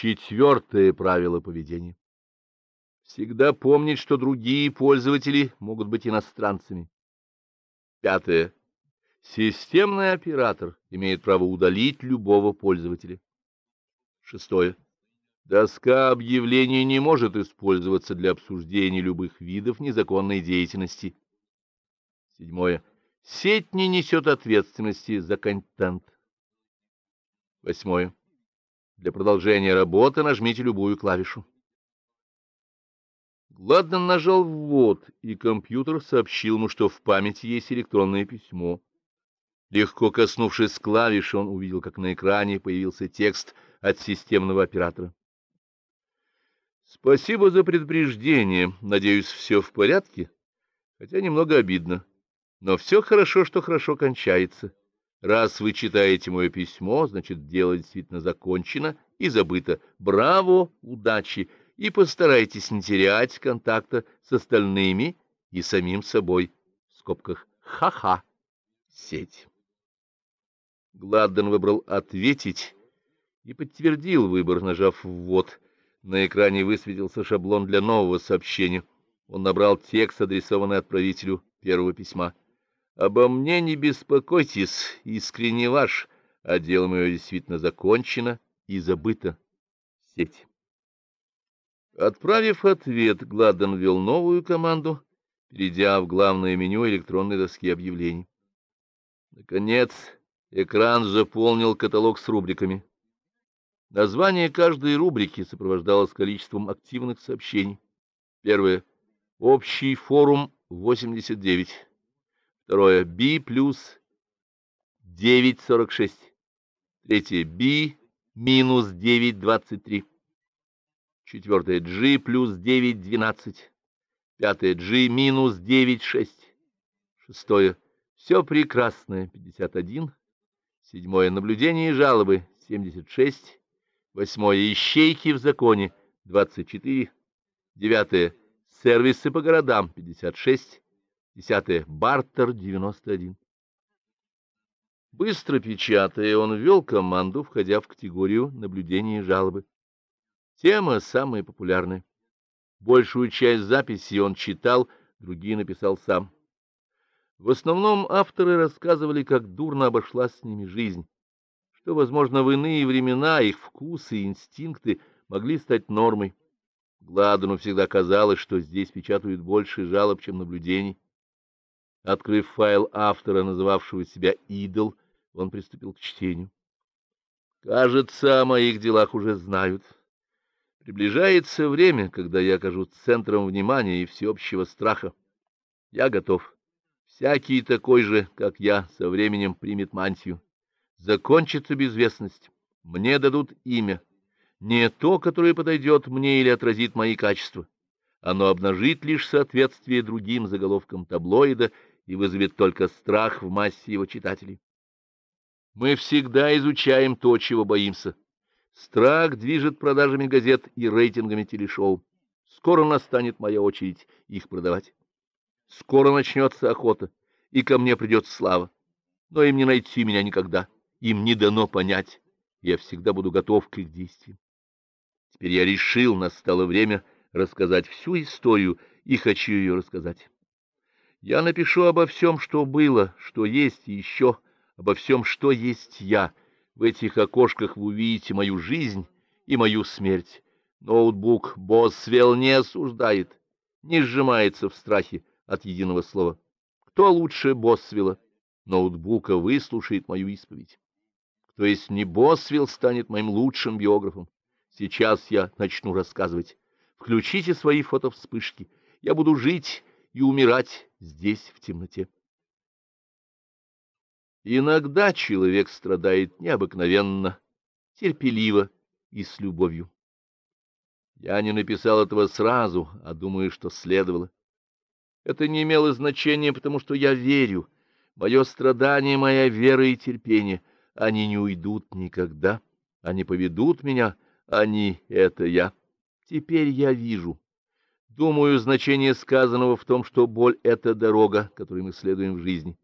Четвертое правило поведения. Всегда помнить, что другие пользователи могут быть иностранцами. Пятое. Системный оператор имеет право удалить любого пользователя. Шестое. Доска объявлений не может использоваться для обсуждения любых видов незаконной деятельности. Седьмое. Сеть не несет ответственности за контент. Восьмое. Для продолжения работы нажмите любую клавишу. Гладден нажал «ввод», и компьютер сообщил ему, что в памяти есть электронное письмо. Легко коснувшись клавиши, он увидел, как на экране появился текст от системного оператора. Спасибо за предупреждение. Надеюсь, все в порядке? Хотя немного обидно. Но все хорошо, что хорошо кончается. Раз вы читаете мое письмо, значит, дело действительно закончено и забыто. Браво, удачи! И постарайтесь не терять контакта с остальными и самим собой. В скобках «ха-ха» сеть. Гладден выбрал «ответить» и подтвердил выбор, нажав «ввод». На экране высветился шаблон для нового сообщения. Он набрал текст, адресованный отправителю первого письма. «Обо мне не беспокойтесь, искренне ваш, а дело мое действительно закончено и забыто. Сеть». Отправив ответ, Гладден ввел новую команду, перейдя в главное меню электронной доски объявлений. Наконец, экран заполнил каталог с рубриками. Название каждой рубрики сопровождалось количеством активных сообщений. Первое. Общий форум 89. Второе. B плюс 946. Третье. B минус 923. Четвертое. G плюс 912. Пятое. G минус 96. Шестое. Все прекрасное 51. Седьмое. Наблюдение и жалобы 76. Восьмое. Ищейки в законе. 24. Девятое. Сервисы по городам. 56. Десятое. Бартер. 91. Быстро печатая, он ввел команду, входя в категорию наблюдения и жалобы. Тема самая популярная. Большую часть записей он читал, другие написал сам. В основном авторы рассказывали, как дурно обошлась с ними жизнь что, возможно, в иные времена их вкусы и инстинкты могли стать нормой. Гладону всегда казалось, что здесь печатают больше жалоб, чем наблюдений. Открыв файл автора, называвшего себя «Идол», он приступил к чтению. «Кажется, о моих делах уже знают. Приближается время, когда я окажусь центром внимания и всеобщего страха. Я готов. Всякий такой же, как я, со временем примет мантию. Закончится безвестность. Мне дадут имя. Не то, которое подойдет мне или отразит мои качества. Оно обнажит лишь соответствие другим заголовкам таблоида и вызовет только страх в массе его читателей. Мы всегда изучаем то, чего боимся. Страх движет продажами газет и рейтингами телешоу. Скоро настанет моя очередь их продавать. Скоро начнется охота, и ко мне придет слава. Но им не найти меня никогда им не дано понять, я всегда буду готов к их действиям. Теперь я решил, настало время рассказать всю историю, и хочу ее рассказать. Я напишу обо всем, что было, что есть, и еще обо всем, что есть я. В этих окошках вы увидите мою жизнь и мою смерть. Ноутбук Босвелл не осуждает, не сжимается в страхе от единого слова. Кто лучше Босвелла? Ноутбука выслушает мою исповедь то есть не Босвилл станет моим лучшим биографом. Сейчас я начну рассказывать. Включите свои фотовспышки. Я буду жить и умирать здесь, в темноте. Иногда человек страдает необыкновенно, терпеливо и с любовью. Я не написал этого сразу, а думаю, что следовало. Это не имело значения, потому что я верю. Мое страдание — моя вера и терпение — они не уйдут никогда, они поведут меня, они — это я. Теперь я вижу. Думаю, значение сказанного в том, что боль — это дорога, которой мы следуем в жизни.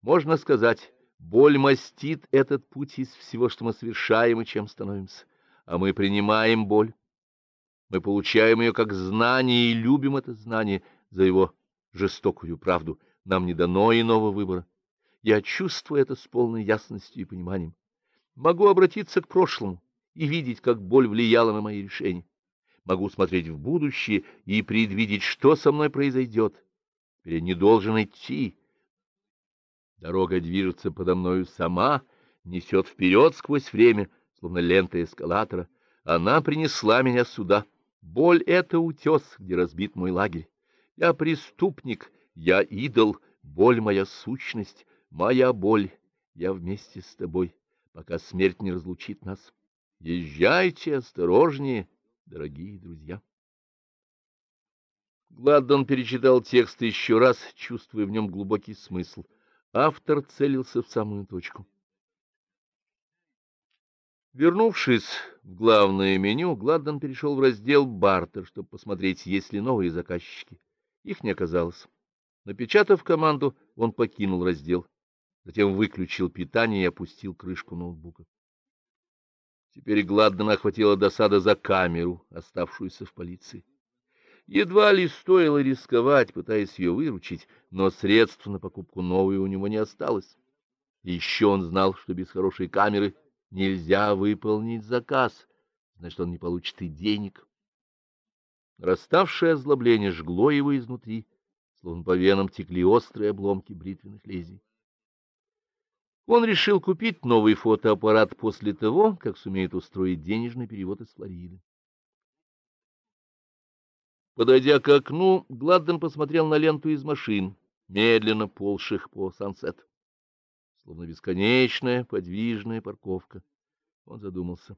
Можно сказать, боль мастит этот путь из всего, что мы совершаем и чем становимся. а мы принимаем боль. Мы получаем ее как знание и любим это знание за его жестокую правду. Нам не дано иного выбора. Я чувствую это с полной ясностью и пониманием. Могу обратиться к прошлому и видеть, как боль влияла на мои решения. Могу смотреть в будущее и предвидеть, что со мной произойдет. Я не должен идти. Дорога движется подо мною сама, несет вперед сквозь время, словно лента эскалатора. Она принесла меня сюда. Боль — это утес, где разбит мой лагерь. Я преступник, я идол, боль — моя сущность, моя боль. Я вместе с тобой, пока смерть не разлучит нас. Езжайте осторожнее, дорогие друзья. Гладдон перечитал текст еще раз, чувствуя в нем глубокий смысл. Автор целился в самую точку. Вернувшись в главное меню, Гладдон перешел в раздел «Бартер», чтобы посмотреть, есть ли новые заказчики. Их не оказалось. Напечатав команду, он покинул раздел. Затем выключил питание и опустил крышку ноутбука. Теперь Гладдена охватила досада за камеру, оставшуюся в полиции. Едва ли стоило рисковать, пытаясь ее выручить, но средств на покупку новой у него не осталось. еще он знал, что без хорошей камеры Нельзя выполнить заказ, значит, он не получит и денег. Расставшее озлобление жгло его изнутри, словно по венам текли острые обломки бритвенных лезвий. Он решил купить новый фотоаппарат после того, как сумеет устроить денежный перевод из Флориды. Подойдя к окну, Гладден посмотрел на ленту из машин, медленно полших по Сансет словно бесконечная подвижная парковка. Он задумался.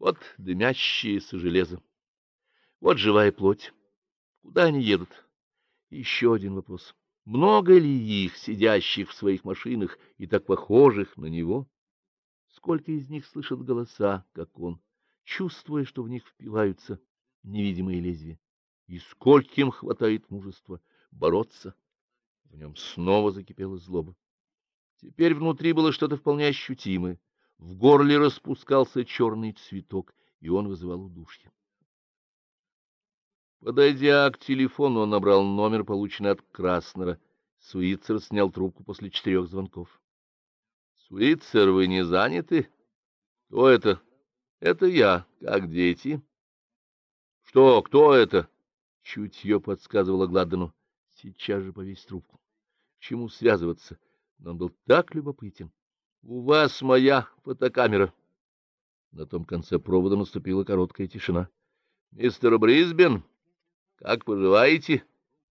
Вот дымящееся железо. Вот живая плоть. Куда они едут? Еще один вопрос. Много ли их, сидящих в своих машинах и так похожих на него? Сколько из них слышат голоса, как он, чувствуя, что в них впиваются невидимые лезвия? И скольким хватает мужества бороться? В нем снова закипела злоба. Теперь внутри было что-то вполне ощутимое. В горле распускался черный цветок, и он вызывал удушье. Подойдя к телефону, он набрал номер, полученный от Краснера. Суицер снял трубку после четырех звонков. — Суицер, вы не заняты? — Кто это? — Это я. Как дети? — Что? Кто это? Чутье подсказывало Гладдену. Сейчас же повесь трубку. К чему связываться? — но он был так любопытен. — У вас моя фотокамера. На том конце провода наступила короткая тишина. — Мистер Брисбен, как поживаете?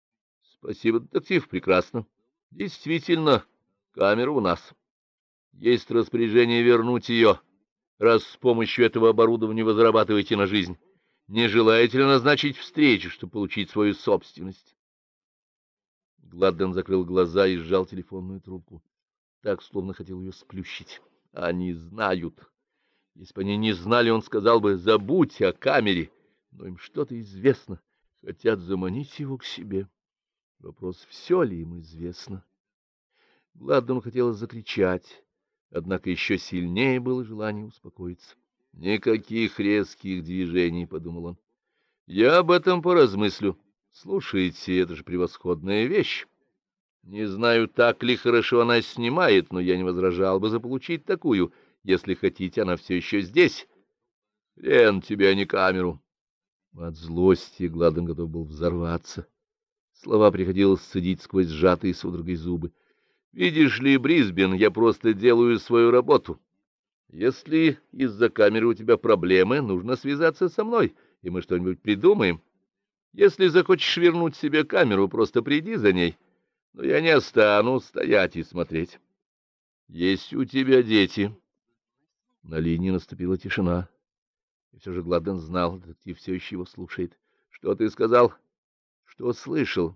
— Спасибо, детектив, прекрасно. — Действительно, камера у нас. Есть распоряжение вернуть ее, раз с помощью этого оборудования вы зарабатываете на жизнь. Не желаете ли назначить встречу, чтобы получить свою собственность? Гладден закрыл глаза и сжал телефонную трубку. Так, словно хотел ее сплющить. Они знают. Если бы они не знали, он сказал бы, забудь о камере. Но им что-то известно. Хотят заманить его к себе. Вопрос, все ли им известно. Гладдену хотелось закричать, однако еще сильнее было желание успокоиться. Никаких резких движений, — подумал он. Я об этом поразмыслю. Слушайте, это же превосходная вещь. Не знаю, так ли хорошо она снимает, но я не возражал бы заполучить такую. Если хотите, она все еще здесь. Лен, тебя не камеру. От злости Гладен готов был взорваться. Слова приходилось сцедить сквозь сжатые судорогой зубы. Видишь ли, Брисбен, я просто делаю свою работу. Если из-за камеры у тебя проблемы, нужно связаться со мной, и мы что-нибудь придумаем. Если захочешь вернуть себе камеру, просто приди за ней. Но я не останусь стоять и смотреть. Есть у тебя дети. На линии наступила тишина. И все же Гладен знал, детектив все еще его слушает. Что ты сказал? Что слышал?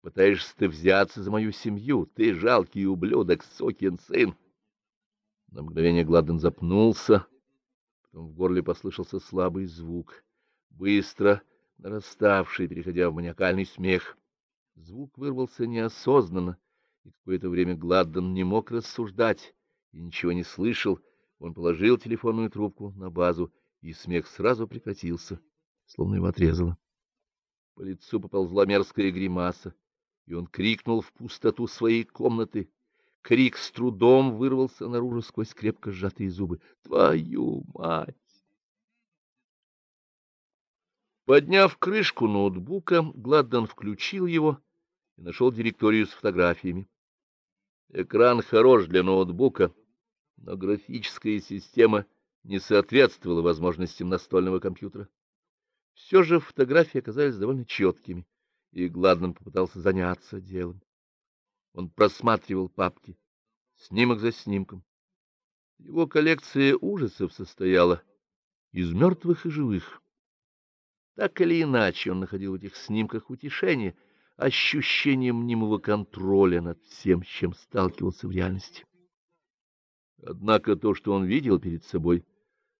Пытаешься ты взяться за мою семью. Ты жалкий ублюдок, сокин сын. На мгновение Гладен запнулся. Потом в горле послышался слабый звук. Быстро нараставший, переходя в маниакальный смех. Звук вырвался неосознанно, и какое-то время Гладден не мог рассуждать и ничего не слышал, Он положил телефонную трубку на базу, и смех сразу прекратился, словно его отрезало. По лицу поползла мерзкая гримаса, и он крикнул в пустоту своей комнаты. Крик с трудом вырвался наружу сквозь крепко сжатые зубы. «Твою мать!» Подняв крышку ноутбука, Гладден включил его и нашел директорию с фотографиями. Экран хорош для ноутбука, но графическая система не соответствовала возможностям настольного компьютера. Все же фотографии оказались довольно четкими, и Гладден попытался заняться делом. Он просматривал папки, снимок за снимком. Его коллекция ужасов состояла из мертвых и живых. Так или иначе он находил в этих снимках утешение, ощущение мнимого контроля над всем, чем сталкивался в реальности. Однако то, что он видел перед собой,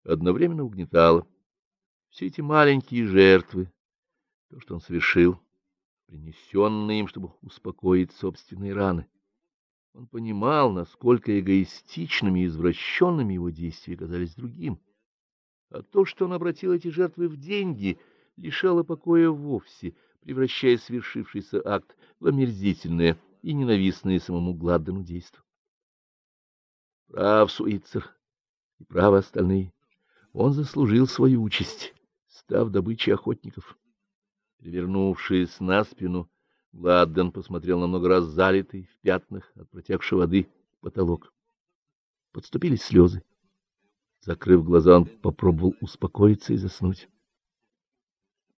одновременно угнетало. Все эти маленькие жертвы, то, что он совершил, принесенные им, чтобы успокоить собственные раны. Он понимал, насколько эгоистичными и извращенными его действия казались другим. А то, что он обратил эти жертвы в деньги — лишало покоя вовсе, превращая свершившийся акт в омерзительное и ненавистное самому Гладдену действо. Прав Суицер и правы остальные. Он заслужил свою участь, став добычей охотников. Перевернувшись на спину, Гладден посмотрел на много раз залитый в пятнах от протекшей воды потолок. Подступили слезы. Закрыв глаза, он попробовал успокоиться и заснуть.